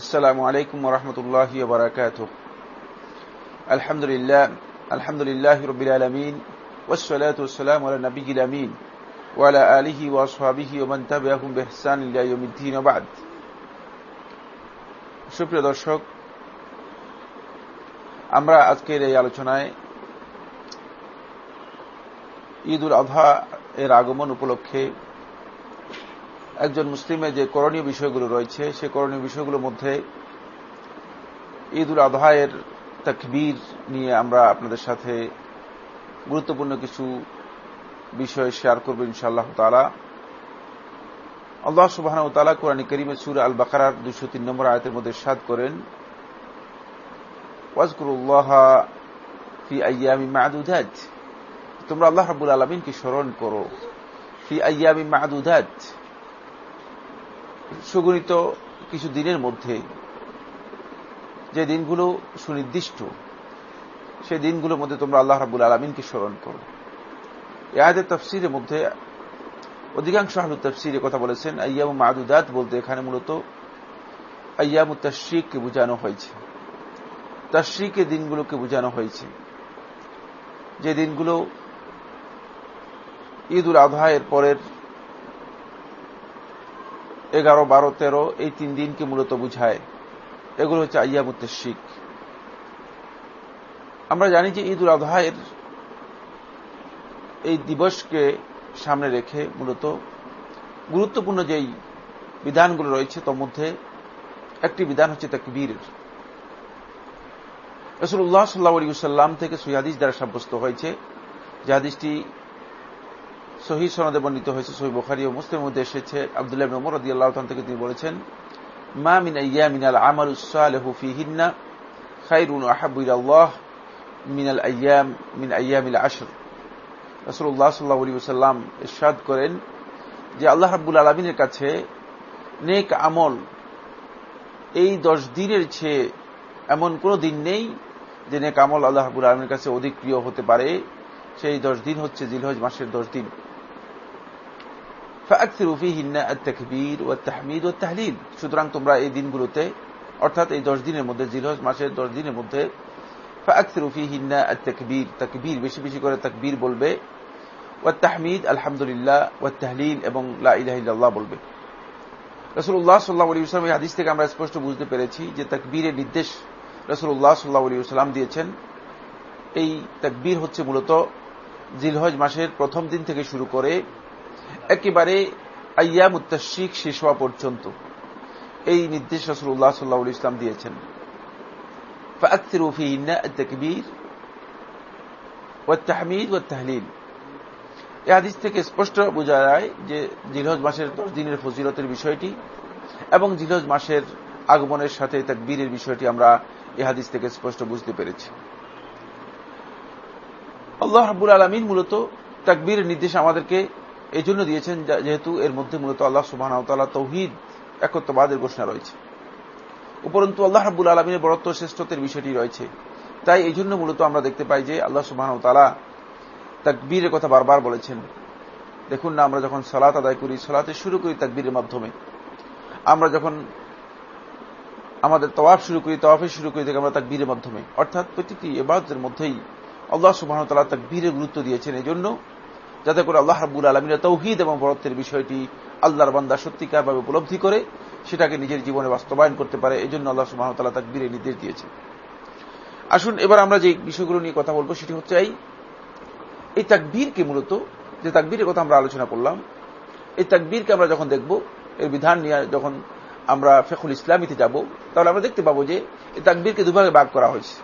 السلام عليكم ورحمة الله وبركاته الحمد لله الحمد لله رب العالمين والصلاة والسلام على النبي الأمين وعلى آله وأصحابه ومن تبعهم بإحسان إلى يوم الدين وبعد সুপ্রিয় দর্শক আমরা আজকের এই আলোচনায় ঈদ উল আধা এর আগমন উপলক্ষে একজন মুসলিমের যে করণীয় বিষয়গুলো রয়েছে, সে করণীয় বিষয়গুলোর মধ্যে ঈদ উল আধা এর তকবীর নিয়ে আমরা আপনাদের সাথে গুরুত্বপূর্ণ কিছু বিষয় শেয়ার করব ইনশাআল্লাহ তালা আল্লাহ সুবাহ তালা কোরআন করিমে সুর আল বাকারার দুশো তিন নম্বর আয়তের মধ্যে সাদ করেন ফি তোমরা আল্লাহ রাবুল আলমিনকে স্মরণ করো। ফি আয়ামি মাদুদাত। সুগণিত কিছু দিনের মধ্যে যে দিনগুলো সুনির্দিষ্ট সেই দিনগুলোর মধ্যে তোমরা আল্লাহ রাবুল আলমিনকে স্মরণ করো। এ আয়াতের তফসিরের মধ্যে অধিকাংশ আহলু তফসিরে কথা বলেছেন আয়াম মাদুদাত বলতে এখানে মূলত আয়াম তশ্রিককে বোঝানো হয়েছে। তশ্রিকের দিনগুলোকে বোঝানো হয়েছে। যে দিনগুলো ঈদ উল আজহা এর পরের এগারো, বারো, তেরো, এই তিন দিনকে মূলত বুঝায়। এগুলো হচ্ছে আয়ামুত শিখ আমরা জানি যে ঈদ উল আজহা এর এই দিবসকে সামনে রেখে মূলত গুরুত্বপূর্ণ যেই বিধানগুলো রয়েছে, তার মধ্যে একটি বিধান হচ্ছে তাকবীরের রসুল্লাহ সাল্লাহ আলী সাল্লাম থেকে সহিদিস দ্বারা সাব্যস্ত হয়েছে যে হাদিসটি সহি সনদে বর্ণিত হয়েছে, সহি বোখারি ও মুসলিমের মধ্যে এসেছে। আবদুল্লাহ ওমর রদি আল্লাহ থেকে তিনি বলেছেন, মা মিন আইয়া মিনাল আমাল উসালেহু ফিহিন্না খাইরুন আহাবুল আল্লাহ মিনাল আয়াম মিন আয়ামিল আশর রসুল্লাহ সাল্লাহ আলী সাল্লাম ইরশাদ করেন যে আল্লাহ রাব্বুল আলমিনের কাছে নেক আমল এই দশ দিনের চেয়ে এমন কোন দিন নেই যে নেক আমল আল্লাহ রাব্বুল আলমীর কাছে অধিক প্রিয় হতে পারে। সেই দশ দিন হচ্ছে জিলহজ মাসের দশ দিন। সুতরাং তোমরা এই দিনগুলোতে, অর্থাৎ এই দশ দিনের মধ্যে, জিলহজ মাসের দশ দিনের মধ্যে তকবীর তকবীর, বেশি বেশি করে তকবীর বলবে ওয়া তাহমিদ আলহামদুলিল্লাহ ওয়া তাহলিল এবং লাহ বলবে। রসুল্লাহ সাল্লাহ আলী ইসলাম এই হাদিস থেকে আমরা স্পষ্ট বুঝতে পেরেছি যে তকবীরের নির্দেশ রসুল্লাহ সাল্লাহ আলী সাল্লাম দিয়েছেন। এই তকবীর হচ্ছে মূলত জিলহজ মাসের প্রথম দিন থেকে শুরু করে একেবারে আয়াম উত্তাসিক শেষ হওয়া পর্যন্ত এই নির্দেশ রসুল্লাহ সাল্লাহ ইসলাম দিয়েছেন فأكثروا فيهن التكبير والتحميد والتهليل এই হাদিস থেকে স্পষ্ট বোঝা যায় যে জিলহজ মাসের দশ দিনের ফজিলতের বিষয়টি এবং জিলহজ মাসের আগমনের সাথে তাকবীরের বিষয়টি আমরা এই হাদিস থেকে স্পষ্ট বুঝতে পেরেছি আল্লাহ হাবুল আলমিন মূলত তাকবীরের নির্দেশ আমাদেরকে এই জন্য দিয়েছেন যেহেতু এর মধ্যে মূলত আল্লাহ সুবাহ তৌহিদ একত্রবাদের ঘোষণা রয়েছে। উপরন্তু আল্লাহ রাবুল আলমিনের বরত্ব শ্রেষ্ঠত্বের বিষয়টি রয়েছে। তাই এই জন্য মূলত আমরা দেখতে পাই যে আল্লাহ সুবাহ তালা তাকবীরের কথা বারবার বলেছেন। দেখুন না, আমরা যখন সালাত আদায় করি, সালাতে শুরু করি তাকবীরের মাধ্যমে। আমরা যখন আমাদের তওয়াফ শুরু করি, তওয়াফে শুরু করি থেকে আমরা তাকবীরের মাধ্যমে। অর্থাৎ প্রতিটি এবাদতের মধ্যেই আল্লাহ সুবাহ তালা তাকবীরের গুরুত্ব দিয়েছেন। এই জন্য যাতে করে আল্লাহ রাবুল আলমিনের তৌহিদ এবং বরত্বের বিষয়টি আল্লাহর বান্দা সত্যিকারভাবে উপলব্ধি করে, সেটাকে নিজের জীবনে বাস্তবায়ন করতে পারে এই জন্য আল্লাহ সুবাহতাল্লাহ তাকবীরের নির্দেশ দিয়েছে আসুন, এবার আমরা যে বিষয়গুলো নিয়ে কথা বলব সেটি হচ্ছে এই এই তাকবীরকে মূলত, যে তাকবীরের কথা আমরা আলোচনা করলাম, এই তাকবীরকে আমরা যখন দেখব, এর বিধান নিয়ে যখন আমরা ফেখুল ইসলামীতে যাব, তাহলে আমরা দেখতে পাবো যে এই তাকবীরকে দুভাগে ভাগ করা হয়েছে।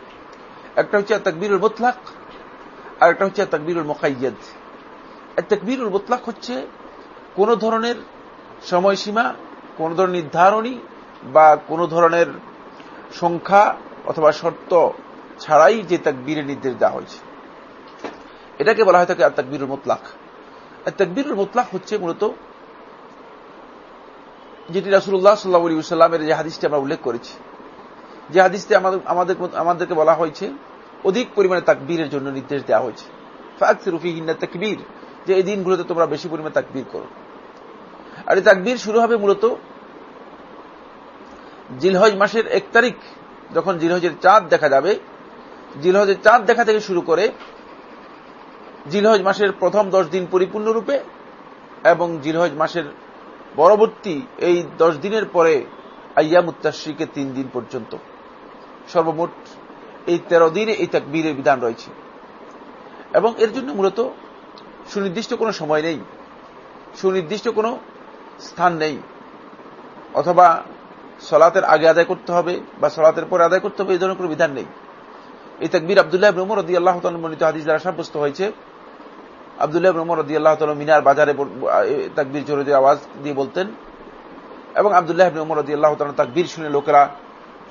একটা হচ্ছে তাকবীরুল মোতলাক, আর একটা হচ্ছে তাকবীরুল মোকাইয়াদ তাকবীরুল মোতলাক হচ্ছে কোন ধরনের সময়সীমা, কোন ধরনের নির্ধারণী বা কোন ধরনের সংখ্যা অথবা শর্ত ছাড়াই যে তাকবীরের নির্দেশ দেওয়া হয়েছে। এটাকে বলা হয় থাকে আর তাকবীরুল মোতলাক। তাকবীরুল মোতলাক হচ্ছে মূলত যেটি রাসুল্লাহ সাল্লাহ আলী সাল্লামের যে হাদিসটি আমরা উল্লেখ করেছি। যে হাদিসটি আমাদের আমাদের আমাদেরকে বলা হয়েছে, অধিক পরিমাণে তাকবীরের জন্য নির্দেশ দেওয়া হয়েছে। ফাকসির রুফি হিন্না তাকবীর। যে এই দিনগুলোতে তোমরা বেশি পরিমাণে তাকবীর করো। আর এই তাকবীর শুরু হবে মূলত জিলহজ মাসের এক তারিখ, যখন জিলহজের চাঁদ দেখা যাবে। জিলহজের চাঁদ দেখা থেকে শুরু করে জিলহজ মাসের প্রথম দশ দিন পরিপূর্ণরূপে এবং জিলহজ মাসের পরবর্তী এই দশ দিনের পরে আইয়া মুত্তাশ্রীকে তিন দিন পর্যন্ত। সর্বমোট এই তেরো দিনে এই তাকবীরের বিধান রয়েছে। এবং এর জন্য মূলত সুনির্দিষ্ট কোনো সময় নেই, সুনির্দিষ্ট কোনো স্থান নেই, অথবা সলাতের আগে আদায় করতে হবে বা সলাতের পরে আদায় করতে হবে, এই ধরনের কোনো বিধান নেই। এই তাকবির আবদুল্লাহ ব্রহ্মর রদি আল্লাহ মনিত হাদিস দ্বারা সাব্যস্ত হয়েছে। আবদুল্লাহ ব্রহ্মর রদি আল্লাহ মিনার বাজারে তাকবির জোরে আওয়াজ দিয়ে বলতেন এবং আবদুল্লাহ ব্রহ্মর রদি আল্লাহ তাকবির শুনে লোকেরা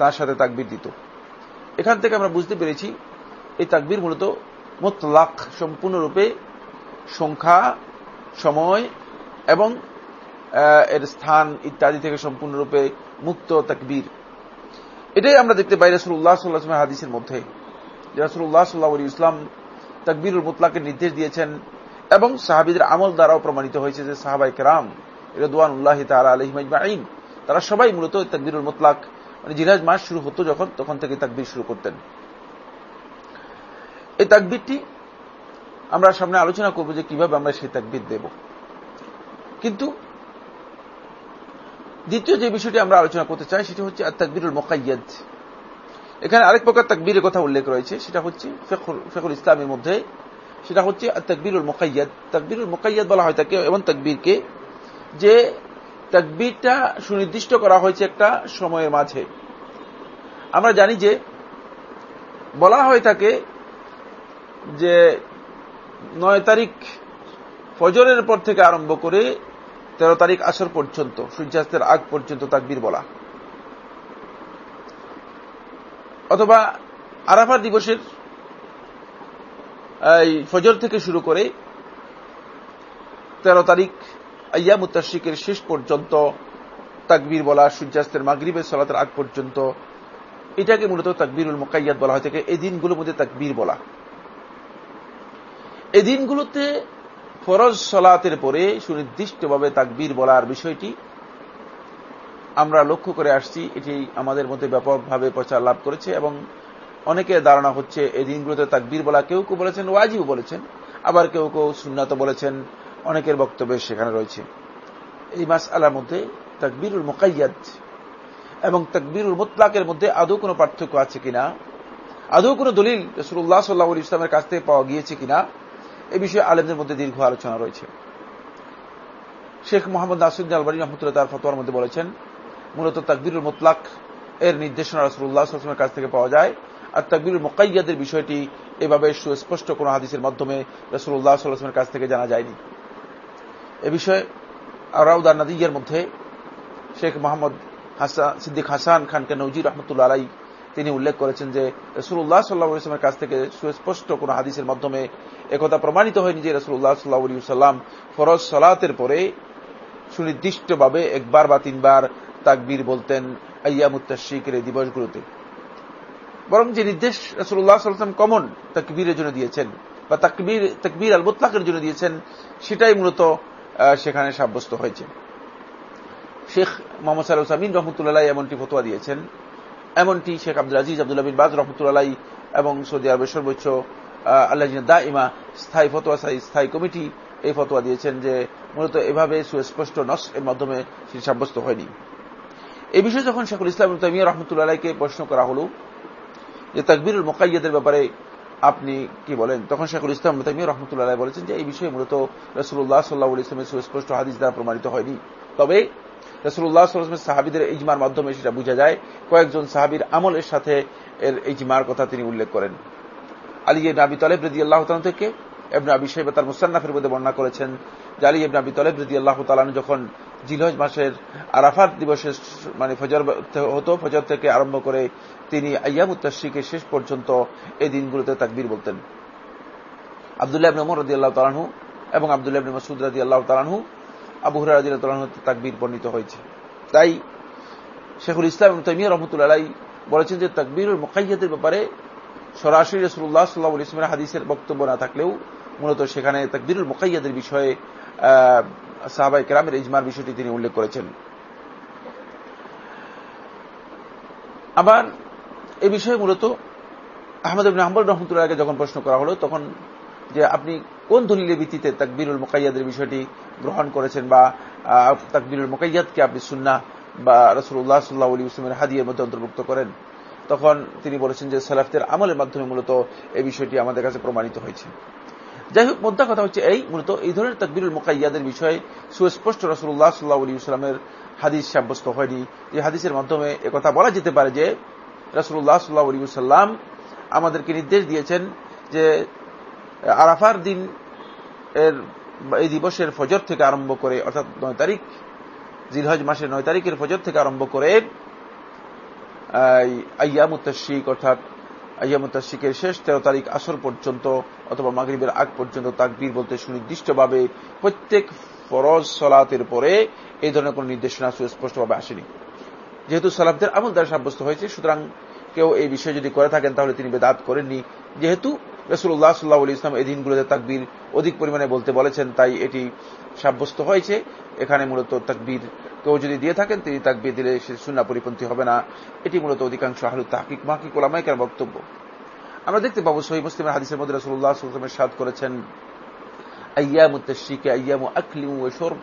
তার সাথে তাকবির দিত। এখান থেকে আমরা বুঝতে পেরেছি, এই তাকবির মূলত মোতলাক, সম্পূর্ণরূপে সংখ্যা, সময় এবং এর স্থান ইত্যাদি থেকে সম্পূর্ণরূপে মুক্ত তাকবীর। এটাই আমরা দেখতে পাই রাসুল রসুল্লাহ সাল্লাহ হাদিসের মধ্যে, যে রসুল্লাহ সাল্লাহ আলী ইসলাম তাকবীরুল মুতলাকে নির্দেশ দিয়েছেন এবং সাহাবিদের আমল দ্বারাও প্রমাণিত হয়েছে যে সাহাবাই কেরাম রেদওয়ান উল্লাহ তালা আলহিমাইন তারা সবাই মূলত তাকবীরুল মুতলাক মানে জিরাজ মাস শুরু হতো যখন, তখন থেকে তাকবীর শুরু করতেন। এই তাকবীরটি আমরা সামনে আলোচনা করব যে কীভাবে আমরা সেই তাকবির দেব। কিন্তু দ্বিতীয় যে বিষয়টি আমরা আলোচনা করতে চাই সেটি হচ্ছে তাকবিরুল মোকাইয়াদ এখানে আরেক প্রকার তাকবীরের কথা উল্লেখ রয়েছে, সেটা হচ্ছে ফেকুল ইসলামের মধ্যে, সেটা হচ্ছে তাকবিরুল মোকাইয়াদ তাকবিরুল মোকাইয়াদ বলা হয় তাকে এমন তাকবীরকে যে তাকবীরটা সুনির্দিষ্ট করা হয়েছে একটা সময়ের মাঝে। আমরা জানি যে বলা হয় থাকে যে নয় তারিখ ফজরের পর থেকে আরম্ভ করে তেরো তারিখ আসর পর্যন্ত, সূর্যাস্তের আগ পর্যন্ত তাকবির বলা। অথবা আরাফা দিবসের ফজর থেকে শুরু করে তেরো তারিখ আইয়া মুতাশিকের শেষ পর্যন্ত তাকবির বলা, সূর্যাস্তের মাগরীবের সলাতের আগ পর্যন্ত, এটাকে মূলত তাকবিরুল মোকাইয়াত বলা হয় থাকে এই দিনগুলোর মধ্যে তাকবির বলা। এই দিনগুলোতে ফরজ সলাতের পরে সুনির্দিষ্টভাবে তাকবীর বলার বিষয়টি আমরা লক্ষ্য করে আসছি। এটি আমাদের মধ্যে ব্যাপকভাবে প্রচার লাভ করেছে এবং অনেকের ধারণা হচ্ছে এই দিনগুলোতে তাকবীর বলা কেউ কেউ বলেছেন ওয়াজিও বলেছেন, আবার কেউ কেউ সুন্নাত বলেছেন, অনেকের বক্তব্য সেখানে রয়েছে। এই মাস আলার মধ্যে তাকবীরুল মোকাইয়াদ এবং তাকবীরুল মোতলাকের মধ্যে আদৌ কোনো পার্থক্য আছে কিনা? আদৌ কোনো দলিল রসুল্লাহ সাল্লাহ ইসলামের কাছ থেকে পাওয়া গিয়েছে কিনা? এ বিষয়ে আলেমদের মধ্যে দীর্ঘ আলোচনা রয়েছে। শেখ মোহাম্মদ নাসুদ্দিন আলবানী রহমতুল্লাহ তার ফতোয়ার মধ্যে বলেছেন, মূলত তাকবিরুল মোতলাক এর নির্দেশনা রসুল্লাহ আসলামের কাছ থেকে পাওয়া যায় আর তাকবিরুল মোকাইয়াদের বিষয়টি এভাবে সুস্পষ্ট কোন হাদিসের মাধ্যমে রসুল্লাহ সাল্লামের কাছ থেকে জানা যায়নি। এ বিষয়ে আরাউদার নাদিয়ার মধ্যে শেখ মোহাম্মদ হাসান সিদ্দিক হাসান খানকে নজির রহমতুল্লাহ আলাই তিনি উল্লেখ করেছেন যে রসুল্লাহ সাল্লাহ ইসলামের কাছ থেকে সুস্পষ্ট কোন হাদিসের মাধ্যমে একথা প্রমাণিত হয়নি যে রসুল্লাহ সাল্লাহ সাল্লাম ফরজ সলাতের পরে সুনির্দিষ্টভাবে একবার বা তিনবার তাকবীর বলতেন আয়ামুত্তাশিকের এই দিবসগুলোতে। বরং যে নির্দেশ রসুল্লাহ সাল্লাম কমন তাকবীরের জন্য দিয়েছেন বা তাকবীর তাকবীর আল মুতলাকের জন্য দিয়েছেন, সেটাই মূলত সেখানে সাব্যস্ত হয়েছে। শেখ মোহাম্মদ সাল্লাহ সামিন রহমতুল্লাহ এমনটি ফতোয়া দিয়েছেন। এমনটি শেখ আব্দুল আজিজ আব্দুল্লাহ বিন বাজ রহমতুল্লাহ এবং সৌদি আরবের সর্বোচ্চ আল্লাহ দা ইমা স্থায়ী ফতোয়া স্থায়ী কমিটি এই ফতোয়া দিয়েছেন যে মূলত এভাবে সুস্পষ্ট নস এর মাধ্যমে সেটি সাব্যস্ত হয়নি। এই বিষয়ে যখন শেখুল ইসলাম তামিয়া রহমতুল্লাহকে প্রশ্ন করা হল যে তাকবিরুল মোকাইয়াদের ব্যাপারে আপনি কি বলেন, তখন শেখুল ইসলাম তামিয়া রহমতুল্লাহ বলেছেন যে এই বিষয়ে মূলত রসুল্লাহ সাল্লাহ ইসলামের সুস্পষ্ট হাদিস দ্বারা প্রমাণিত হয়নি। তবে রসুল্লাহ সাল্লামের সাহাবিদের ইজমার মাধ্যমে সেটা বোঝা যায়। কয়েকজন সাহাবির আমলের সাথে এর ইজমার কথা তিনি উল্লেখ করেন। আলী ইবনে আবি তলেব রদি আল্লাহ থেকে এবনে আবি সাহেব তার মুসান্নাফের মধ্যে বর্ণনা করেছেন যে আলী ইবনে আবি তলেব রদি আল্লাহ তালান যখন জিলহজ মাসের আরাফাত দিবসের মানে ফজর হতো, ফজর থেকে আরম্ভ করে তিনি আয়ামুত্তাশিকে শেষ পর্যন্ত এই দিনগুলোতে তাকবীর বলতেন। আবদুল্লাহ ইবনে ওমর রদি আল্লাহ তালানহু এবং আবদুল্লাহ মাসুদ রাদি আল্লাহ তালানহু আবু রাদি তালানহু তাকবীর বর্ণিত হয়েছে। তাই শেখুল ইসলাম তৈমিয়া রহমতুল্লাহ বলেছেন যে তাকবীরুল মুকাইয়াদের ব্যাপারে সরাসরি রসুল্লাহ সাল্লাহ ইসলামের হাদিসের বক্তব্য না থাকলেও মূলত সেখানে তাকবিরুল মোকাইয়াদের বিষয়ে সাহাবাই কেরামের ইজমার বিষয়টি তিনি উল্লেখ করেছেন। আবার এ বিষয়ে মূলত আহমদ হাম্বল রহমতুল্লাহকে যখন প্রশ্ন করা হলো, তখন যে আপনি কোন দলিলের ভিত্তিতে তাকবিরুল মোকাইয়াদের বিষয়টি গ্রহণ করেছেন বা তাকবিরুল মোকাইয়াদকে আপনি সুন্না বা রসুল্লাহ সাল্লাহ আলী ইসলামের হাদিয়ের মধ্যে অন্তর্ভুক্ত করেন। তখন তিনি বলেছেন যে সালাফদের আমলের মাধ্যমে মূলত এই বিষয়টি আমাদের কাছে প্রমাণিত হয়েছে। যাই হোক মোদ্দা কথা হচ্ছে এই, মূলত এই ধরনের তাকবিরুল মোকাইয়াদের বিষয়ে সুস্পষ্ট রসুল্লাহ সাল্লাহ আলী ইসলামের হাদিস সাব্যস্ত হয়নি। যে হাদিসের মাধ্যমে একথা বলা যেতে পারে যে রসুল্লাহ সাল্লাহ আলী সাল্লাম আমাদেরকে নির্দেশ দিয়েছেন যে আরাফার দিন এর, এই দিবসের ফজর থেকে আরম্ভ করে, অর্থাৎ নয় তারিখ, জিলহজ মাসের নয় তারিখের ফজর থেকে আরম্ভ করে আয়ামুত্তাশিক অর্থাৎ আয়ামুত্তাশিকের শেষ তেরো তারিখ আসর পর্যন্ত অথবা মাগরীবের আগ পর্যন্ত তাকবীর বলতে সুনির্দিষ্টভাবে প্রত্যেক ফরজ সলাতের পরে এই ধরনের কোন নির্দেশনা সুস্পষ্টভাবে আসেনি। যেহেতু সালাফদের আমল দ্বারা সাব্যস্ত হয়েছে, সুতরাং কেউ এই বিষয়ে যদি করে থাকেন, তাহলে তিনি বেদাত করেননি। যেহেতু রসুল্লাহ সাল্লাহ আলী ইসলাম এই দিনগুলোতে তাকবীর অধিক পরিমাণে বলতে বলেছেন, তাই এটি সাব্যস্ত হয়েছে। এখানে মূলত তাকবীর কেউ যদি দিয়ে থাকেন, তিনি তাকবীর দিলে সে সুন্না পরিপন্থী হবে না। এটি মূলত অধিকাংশ আহলু তাহকিক মাহকিক ওলামাইকার বক্তব্য। আমরা দেখতে পাবো সহি মুসলিমের হাদিসের মধ্যে রসুল্লাহ সাল্লামের সাদ করেছেন আয়ামু তশরিকে আয়ামু আকলিমু ওশরব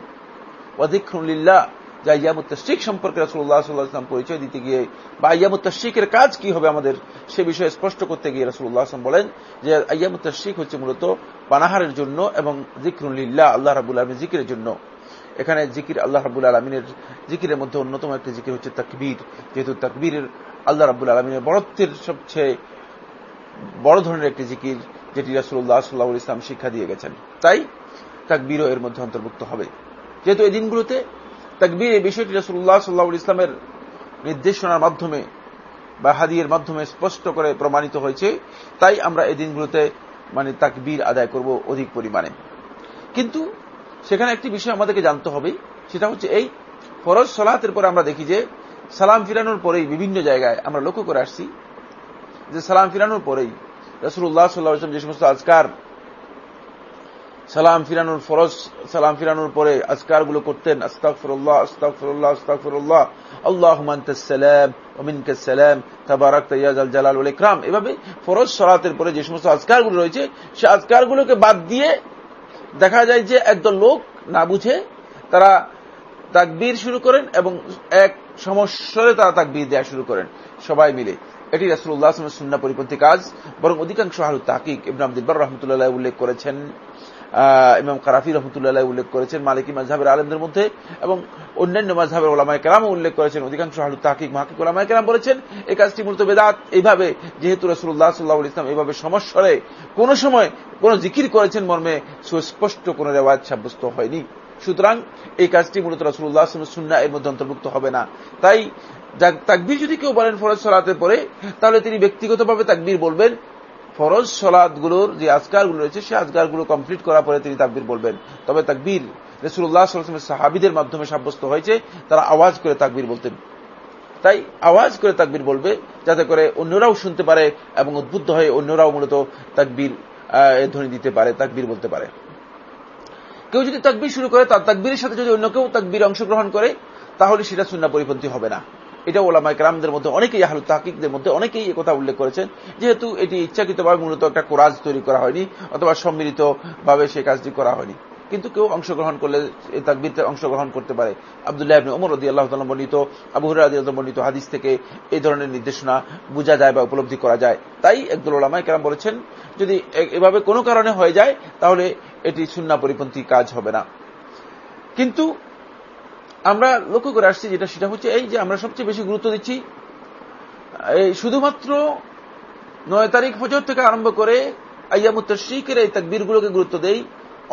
ওয়াদিকরুল্লাহ যে আয়ামুত তশরিক সম্পর্কে রসুল্লাহ সাল্লাহাম পরিচয় দিতে গিয়ে বা আয়ামুত তশরিকের কাজ কি হবে আমাদের সে বিষয়ে স্পষ্ট করতে গিয়ে রসুল্লাহ আসলাম বলেন যে আয়ামুত তশরিক হচ্ছে মূলত পানাহারের জন্য এবং জিক্রুল্লাহ আল্লাহ রাবুল আলমী জিকিরের জন্য। এখানে জিকির আল্লাহ রাবুল আলমিনের জিকিরের মধ্যে অন্যতম একটি জিকির হচ্ছে তাকবীর। যেহেতু তাকবীরের আল্লাহ রাবুল আলমিনের বড়ত্বের সবচেয়ে বড় ধরনের একটি জিকির যেটি রাসুল্লাহ সাল্লাহ ইসলাম শিক্ষা দিয়ে গেছেন। তাই তাকবীরও এর মধ্যে অন্তর্ভুক্ত হবে। যেহেতু এই দিনগুলোতে তাকবীর এই বিষয়টি রসুল্লাহ সাল্লাহ ইসলামের নির্দেশনার মাধ্যমে বা হাদিয়ের মাধ্যমে স্পষ্ট করে প্রমাণিত হয়েছে। তাই আমরা এই দিনগুলোতে মানে তাকবীর আদায় করব অধিক পরিমাণে। কিন্তু সেখানে একটি বিষয় আমাদেরকে জানতে হবে, সেটা হচ্ছে এই ফরজ সলাতের পরে আমরা দেখি যে সালাম ফিরানোর পরেই বিভিন্ন জায়গায় আমরা লক্ষ্য করে আসছি যে সালাম ফিরানোর পরেই রসুল্লাহ সাল্লাহ যে সমস্ত আজকার সালাম ফিরানোর ফরজ, সালাম ফিরানোর পরে আজকারগুলো করতেন আস্তাক ফিরুল্লাহ আস্তাক ফিরুল্লাহ আস্তাক ফিরুল্লাহ আল্লাহ সালাম ওমিনকে সালাম তাবারাক তৈয়াজ আল জালাল উল ইকরাম। এভাবে ফরজ সলাতের পরে যে সমস্ত আজকারগুলো রয়েছে, সে আজকার গুলোকে বাদ দিয়ে দেখা যায় যে একদল লোক না বুঝে তারা তাকবীর শুরু করেন এবং এক সমস্যরে তারা তাকবীর দেওয়া শুরু করেন সবাই মিলে। এটি রাসুল্লাহ সুন্না পরিপন্থী কাজ, বরং অধিকাংশ হালু তাকিক ইবরাম দিব্বার রহমতুল্লাহ উল্লেখ করেছেন। ইমাম কারাফি রহমতুল্লাহ উল্লেখ করেছেন, মালিকি মাঝহাবের আলমদের মধ্যে, এবং অন্যান্য মাঝহাবের ওলামায় কেরামও উল্লেখ করেছেন, অধিকাংশ হালু তাকিক মাহকিক ওলামায় কেরাম বলেছেন, এই কাজটি মূলত বেদাত, এইভাবে যেহেতু রসুল্লাহ সাল্লাহ ইসলাম এইভাবে সমস্যরে কোন সময় কোন জিকির করেছেন মর্মে, সুস্পষ্ট কোন রেওয়াজ সাব্যস্ত হয়নি। সুতরাং এই কাজটি মূলত রসুল্লাহ সুন্না এর মধ্যে অন্তর্ভুক্ত হবে না। তাই তাকবির যদি কেউ বলেন ফরজ সলাতে পরে, তাহলে তিনি ব্যক্তিগতভাবে তাকবির বলবেন ফরজ সলাদগুলোর যে আজকারগুলো রয়েছে সেই আজকারগুলো কমপ্লিট করার পরে তিনি তাকবির বলবেন। তবে তাকবির রসুল্লাহ সাল্লামের সাহাবিদের মাধ্যমে সাব্যস্ত হয়েছে, তারা আওয়াজ করে তাকবির বলতেন। তাই আওয়াজ করে তাকবির বলবে, যাতে করে অন্যরাও শুনতে পারে এবং উদ্বুদ্ধ হয়ে অন্যরাও মূলত তাকবির ধ্বনি দিতে পারে, তাকবির বলতে পারে। কেউ যদি তাকবির শুরু করে, তার তাকবিরের সাথে যদি অন্য কেউ তাকবির অংশগ্রহণ করে, তাহলে সেটা সুন্না পরিপন্থী হবে না। এটা ওলামায় গ্রামদের মধ্যে, অনেকেই আহলু তাহকিকদের মধ্যে অনেকেই কথা উল্লেখ করেছেন, যেহেতু এটি ইচ্ছাকৃতভাবে মূলত একটা কোরাজ তৈরি করা হয়নি, অথবা সম্মিলিত ভাবে সেই কাজটি করা হয়নি। কিন্তু কেউ অংশগ্রহণ করলে তাকবিরতে অংশগ্রহণ করতে পারে। আবদুল্লাহ ইবনে ওমর রদি আল্লাহ তালা বর্ণিত, আবু হুরাহ বর্ণিত হাদিস থেকে এই ধরনের নির্দেশনা বোঝা যায় বা উপলব্ধি করা যায়। তাই একদল ওলামায় কেরাম বলেছেন, যদি এভাবে কোনো কারণে হয়ে যায়, তাহলে এটি সুন্না পরিপন্থী কাজ হবে না। কিন্তু আমরা লক্ষ্য করে আসছি যেটা, সেটা হচ্ছে এই যে আমরা সবচেয়ে বেশি গুরুত্ব দিচ্ছি, এই শুধুমাত্র নয় তারিখ ফজর থেকে আরম্ভ করে আয়ামুত্তশিকের এই তাকবীরগুলোকে গুরুত্ব দেই,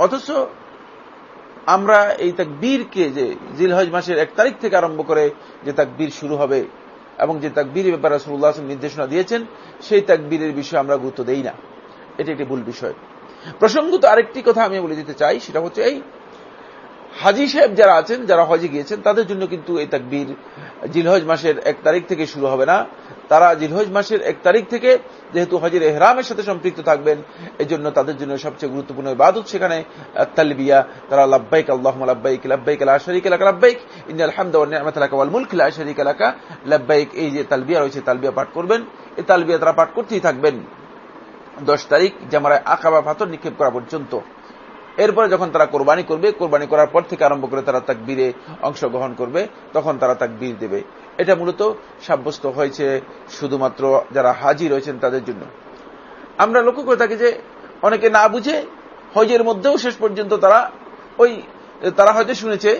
অথচ আমরা এই তাকবীরকে যে জিলহজ মাসের এক তারিখ থেকে আরম্ভ করে যে তাকবীর শুরু হবে এবং যে তাকবীর ব্যাপারে রসুল্লাহ নির্দেশনা দিয়েছেন, সেই তাকবীরের বিষয়ে আমরা গুরুত্ব দেই না। এটি একটি ভুল বিষয়। প্রসঙ্গত আরেকটি কথা আমি বলে দিতে চাই, সেটা হচ্ছে এই হাজি সাহেব যারা আছেন, যারা হজে গিয়েছেন, তাদের জন্য কিন্তু এই তাকবীর জিলহজ মাসের এক তারিখ থেকে শুরু হবে না। তারা জিলহজ মাসের এক তারিখ থেকে যেহেতু হজের এহরামের সাথে সম্পৃক্ত থাকবেন এই জন্য তাদের জন্য সবচেয়ে গুরুত্বপূর্ণ ইবাদত সেখানে তালবিয়া তারা লাব্বাইক আল্লাহ লাব্বাইক লাব্বাইক লা শরীক লাকা লাব্বাইক, ইন্নাল হামদা ওয়া নি'মাতা লাকা ওয়াল মুলক, লা শরীক লাকা লাব্বাইক। এই যে তালবিয়া রয়েছে, তালবিয়া পাঠ করবেন। এই তালবিয়া তারা পাঠ করতেই থাকবেন। দশ তারিখ জামারায় আকাবা পাথর নিক্ষেপ করা পর্যন্ত। এরপরে যখন তারা কোরবানি করবে, কোরবানি করার পর থেকে আরম্ভ করে তারা তাক বীরে অংশগ্রহণ করবে, তখন তারা তাক বীর দেবে। এটা মূলত সাব্যস্ত হয়েছে শুধুমাত্র যারা হাজি রয়েছেন তাদের জন্য। আমরা লক্ষ্য করে থাকি যে অনেকে না বুঝে হজের মধ্যেও শেষ পর্যন্ত তারা ওই, তারা হয়তো শুনেছে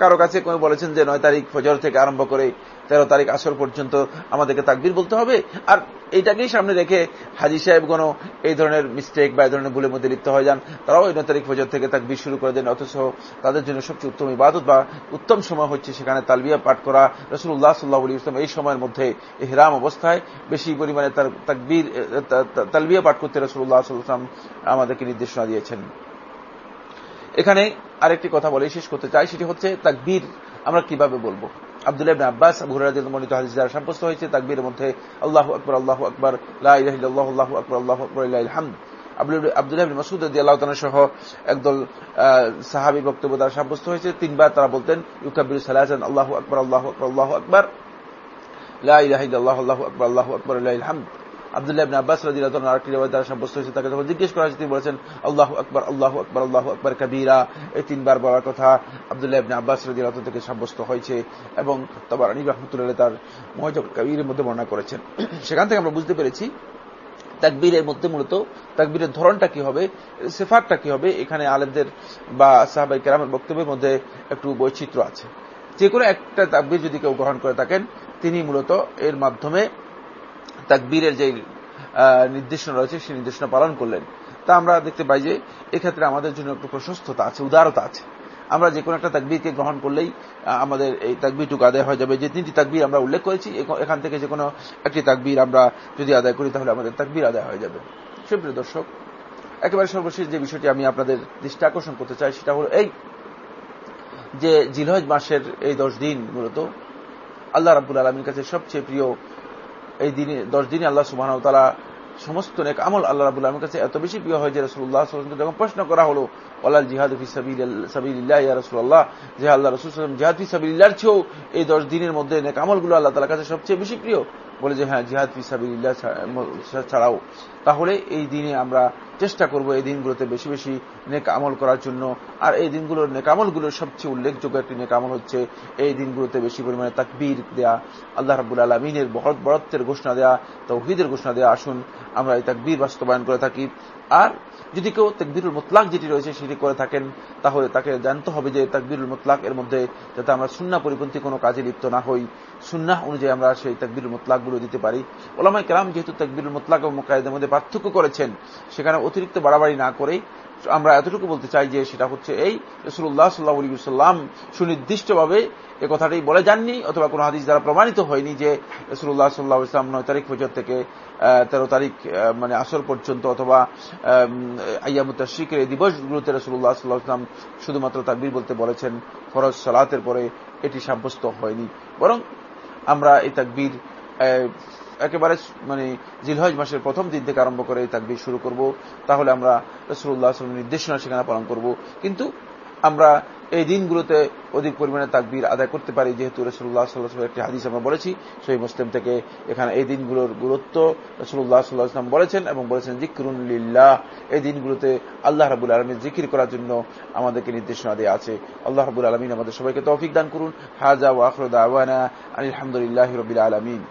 কারও কাছে কেউ বলেছেন যে নয় তারিখ ফজর থেকে আরম্ভ করে তেরো তারিখ আসর পর্যন্ত আমাদেরকে তাকবির বলতে হবে। আর এইটাকেই সামনে রেখে হাজি সাহেবগণ এই ধরনের মিস্টেক বা এই ধরনের ভুলের মধ্যে লিপ্ত হয়ে যান। তারাও ওই নয় তারিখ ফজর থেকে তাকবির শুরু করে দেন, অথচ তাদের জন্য সবচেয়ে উত্তম ইবাদত বা উত্তম সময় হচ্ছে সেখানে তালবিয়া পাঠ করা। রসুল্লাহ সাল্লাহ আলী ইসলাম এই সময়ের মধ্যে এহরাম অবস্থায় বেশি পরিমাণে তার তাকবির তালবিয়া পাঠ করতে রসুল্লাহ সাল্লাম আমাদেরকে নির্দেশনা দিয়েছেন। এখানে আরেকটি কথা বলে, শেষ করতে চাই, সেটি হচ্ছে তাকবীর আমরা কীভাবে বলব? আব্দুল ইবনে আব্বাস, আবু মনিত হাদিস দ্বারা সাব্যস্ত হয়েছে, তাকবীরের মধ্যে আল্লাহু আকবার আল্লাহু আকবার, লা ইলাহা ইল্লাল্লাহু, আল্লাহু আকবার, আল্লাহু আব্দুল্লাহ ইবনে মাসউদ সহ একদল সাহাবী বক্তব্য দ্বারা সাব্যস্ত হয়েছে, তিনবার তারা বলতেন ইউকাব্বিরু সালাসান আল্লাহু আকবার আল্লাহু আকবার আল্লাহু আকবার, লা আল্লাহু আকবার আল্লাহু আকবার লিল্লাহিল হামদ। আব্দুল্লাহ ইবনে আব্বাস রাদিয়াল্লাহু তাআলা আরেকটি দ্বারা সাব্যস্ত হয়েছে, তাকে যখন জিজ্ঞেস করা হয়েছে তিনি বলেছেন, আল্লাহু আকবার আল্লাহু আকবার আল্লাহু আকবার কবীরা। এই তিনবার বলার কথা আব্দুল্লাহ ইবনে আব্বাস রাদিয়াল্লাহু থেকে সাব্যস্ত হয়েছে এবং তাবারানি রাহমাতুল্লাহ তার মুআজ্জাম কবীরের মধ্যে বর্ণনা করেছেন। সেখান থেকে আমরা বুঝতে পেরেছি, তাকবীরের মধ্যে মূলত তাকবীরের ধরনটা কি হবে সেফারটা কি হবে, এখানে আলেমদের বা সাহাবাই কেরামের বক্তব্যের মধ্যে একটু বৈচিত্র্য আছে। যে কোনো একটা তাকবীর যদি কেউ গ্রহণ করে থাকেন, তিনি মূলত এর মাধ্যমে তাকবীরের যে নির্দেশনা রয়েছে, সেই নির্দেশনা পালন করলেন। তা আমরা দেখতে পাই যে, এক্ষেত্রে আমাদের জন্য একটু প্রশস্ততা আছে, উদারতা আছে। আমরা যে কোনো একটা তাকবীরকে গ্রহণ করলেই আমাদের এই তাকবিরটুকু আদায় হয়ে যাবে। যে তিনটি তাকবীর আমরা উল্লেখ করেছি এখান থেকে যে কোনো একটি তাকবীর আমরা যদি আদায় করি, তাহলে আমাদের তাকবীর আদায় হয়ে যাবে। সুপ্রিয় দর্শক, একেবারে সর্বশেষ যে বিষয়টি আমি আপনাদের দৃষ্টি আকর্ষণ করতে চাই, সেটা হলো এই যে জিলহজ মাসের এই দশ দিন মূলত, আল্লাহ রাবুল আলমীর কাছে সবচেয়ে প্রিয় এই দিনে, দশ দিনে আল্লাহ সুবাহ তালা সমস্ত নেক আমল আল্লাহ রাবুল আলমের কাছে এত বেশি প্রিয় হয় যে রসুল্লাহ যখন প্রশ্ন করা হলো ওলাল জিহাদ সাবিল্লাহ ইয়া রসুল্লাহ যে আল্লাহ রসুল জিহাদ ফি সাবিল্লাহর চেয়েও এই দশ দিনের মধ্যে নেক আমলগুলো আল্লাহ তালার কাছে সবচেয়ে বেশি প্রিয়। বলে যে হ্যাঁ জিহাদ ফি ছাড়াও। তাহলে এই দিনে আমরা চেষ্টা করব এই দিনগুলোতে বেশি বেশি নেক আমল করার জন্য। আর এই দিনগুলোর নেকামলগুলোর সবচেয়ে উল্লেখযোগ্য একটি নেকামল হচ্ছে এই দিনগুলোতে বেশি পরিমাণে তাকবীর দেয়া, আল্লাহ রাবুল আলমিনের বরত্বের ঘোষণা দেয়া, তৌহিদের ঘোষণা দেয়া। আসুন, আমরা এই তাকবীর বাস্তবায়ন করে থাকি। আর যদি কেউ তেকবিরুল মোতলাক যেটি রয়েছে সেটি করে থাকেন, তাহলে তাকে জানতে হবে যে তাকবিরুল মোতলাক এর মধ্যে যাতে আমরা সুন্না পরিপন্থী কোনো কাজে লিপ্ত না হই। সুন্না অনুযায়ী আমরা সেই তাকবিরুল মোতলাকগুলো দিতে পারি। ওলামাই কালাম যেহেতু তাকবিরুল মোতলাক এবং মোকায়দের মধ্যে পার্থক্য করেছেন, সেখানে অতিরিক্ত বাড়াবাড়ি না করেই আমরা এতটুকু বলতে চাই যে সেটা হচ্ছে এই রসুল্লাহ সাল্লাহ আলী সাল্লাম সুনির্দিষ্টভাবে এ কথাটাই বলে যাননি অথবা কোনো হাদিস দ্বারা প্রমাণিত হয়নি যে রসুল্লাহ সাল্লাহ ইসলাম নয় তারিখ ফজর থেকে তেরো তারিখ মানে আসর পর্যন্ত অথবা আয়ামুত্তাশিকের এই দিবসগুলোতে রসুল্লাহ সাল্লাহ ইসলাম শুধুমাত্র তাকবির বলতে বলেছেন, ফরজ সালাতের পরে এটি সাব্যস্ত হয়নি। বরং আমরা এই তাকবির একেবারে মানে জিলহজ মাসের প্রথম দিন থেকে আরম্ভ করে এই তাকবির শুরু করব। তাহলে আমরা রসুল্লাহ আসলামের নির্দেশনা সেখানে পালন করব। কিন্তু আমরা এই দিনগুলোতে অধিক পরিমাণে তাকবির আদায় করতে পারি, যেহেতু রসুল্লাহ সাল্লাহ একটি হাদিস আমরা বলেছি। সেই মুসলিম থেকে এখানে এই দিনগুলোর গুরুত্ব রসুল্লাহ সাল্লাহ আসলাম বলেছেন এবং বলেছেন জিক্রুল্লিল্লাহ এই দিনগুলোতে আল্লাহ রাবুল আলমীর জিকির করার জন্য আমাদেরকে নির্দেশনা দেওয়া আছে। আল্লাহ রাবুল আলমিন আমাদের সবাইকে তৌফিক দান করুন। হাজা ওয়াখরুদ আওয়ানা আলহামদুলিল্লাহ রবিল আলমিন।